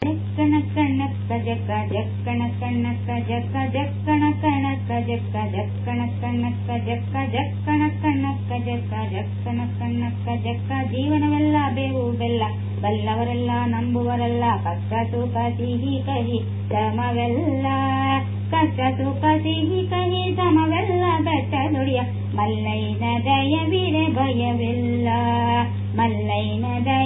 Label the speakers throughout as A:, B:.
A: ಜೀವನವೆಲ್ಲ ಬೇವು ಬೆಲ್ಲ ಬಲ್ಲವರೆಲ್ಲ ನಂಬುವರೆಲ್ಲ ಕಷ್ಟ ಸುಖ ಸಿಹಿ ಕಹಿ ಶ್ರಮವೆಲ್ಲ ಕಷ್ಟ ಸುಖ ಸಿಹಿ ಕಹಿ ಶ್ರಮವೆಲ್ಲ ಬೆಟ್ಟ ನುಡಿಯ ಮಲ್ಲೈನ ದಯವಿದೆ ಭಯವಿಲ್ಲ ಮಲ್ಲೈನ ದಯ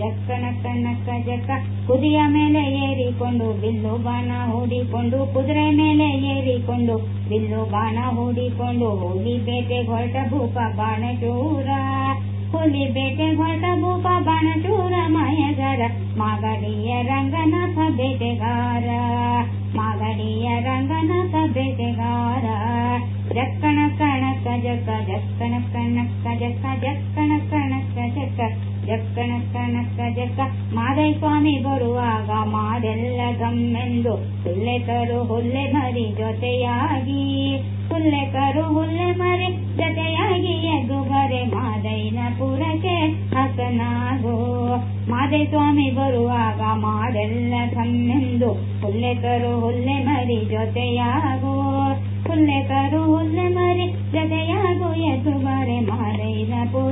A: ಜಕ್ಕ ನಕ್ಕ ನಕ್ಕ ಜಕ್ಕ ಕುದಿಯ ಮೇಲೆ ಏರಿಕೊಂಡು ಬಿಲ್ಲು ಬಾಣ ಹೂಡಿಕೊಂಡು ಕುದುರೆ ಮೇಲೆ ಏರಿಕೊಂಡು ಬಿಲ್ಲು ಬಾಣ ಹೂಡಿಕೊಂಡು ಹೋಲಿ ಬೇಟೆ ಹೊರಟ ಭೂಪ ಚೂರ ಹೋಲಿ ಬೇಟೆ ಹೊರಟ ಭೂಪ ಚೂರ ಮಾಯಗಾರ ಮಾಗಡಿಯ ರಂಗನ ಬೇಟೆಗಾರ ಮಾಗಡಿಯ ರಂಗನಾಥ ಬೇಟೆಗಾರ ಜಕ್ಕಣ ಕಣಕ ಜಕ್ಕ ಜಕ್ಕಣ ಕಣಕ್ಕ ಜಕ್ಕ ಜಕ್ಕ ಮಾನಸ ಮಾದೈ ಸ್ವಾಮಿ ಬರುವಾಗ ಮಾದೆಲ್ಲ ಗಮ್ಮೆಂದು ಹುಲ್ಲೆ ತರು ಹುಲ್ಲೆ ಮರಿ ಜೊತೆಯಾಗಿ ಹುಲ್ಲೆ ಕರು ಹುಲ್ಲೆ ಮರಿ ಜೊತೆಯಾಗಿ ಎದ್ದು ಬರೆ ಮಾದೈನ ಪುರಕ್ಕೆ ಹಸನಾಗೋ ಮಾದೈ ಸ್ವಾಮಿ ಬರುವಾಗ ಮಾದೆಲ್ಲ ಗಮ್ಮೆಂದು ಹುಲ್ಲೆ ತರು ಹುಲ್ಲೆ ಮರಿ ಜೊತೆಯಾಗೋ ಹುಲ್ಲೆ ಕರು ಹುಲ್ಲೆ ಮರಿ ಜೊತೆಯಾಗೋ ಎದ್ದು ಬರೆ ಮಾದೈನ ಪುರ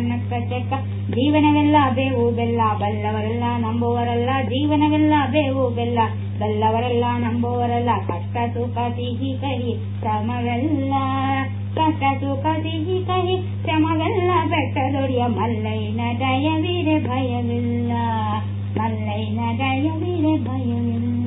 A: ಜಗನ್ನತ್ತ ಜೀವನವೆಲ್ಲ ಬೇವು ಬೆಲ್ಲ ಬಲ್ಲವರೆಲ್ಲ ನಂಬುವರಲ್ಲ ಜೀವನವೆಲ್ಲ ಬೇವು ಬೆಲ್ಲ ಬಲ್ಲವರೆಲ್ಲ ನಂಬುವರಲ್ಲ ಕಷ್ಟ ಸುಖ ಸಿಹಿ ಕಹಿ ಶ್ರಮವೆಲ್ಲ ಕಷ್ಟ ಸುಖ ಸಿಹಿ ಕಹಿ ಶ್ರಮವೆಲ್ಲ ಬೆಟ್ಟದೊಡಿಯ ಮಲ್ಲೈನ ಜಯವಿರೆ ಭಯವಿಲ್ಲ ಮಲ್ಲೈನ ಜಯವಿರೆ ಭಯವಿಲ್ಲ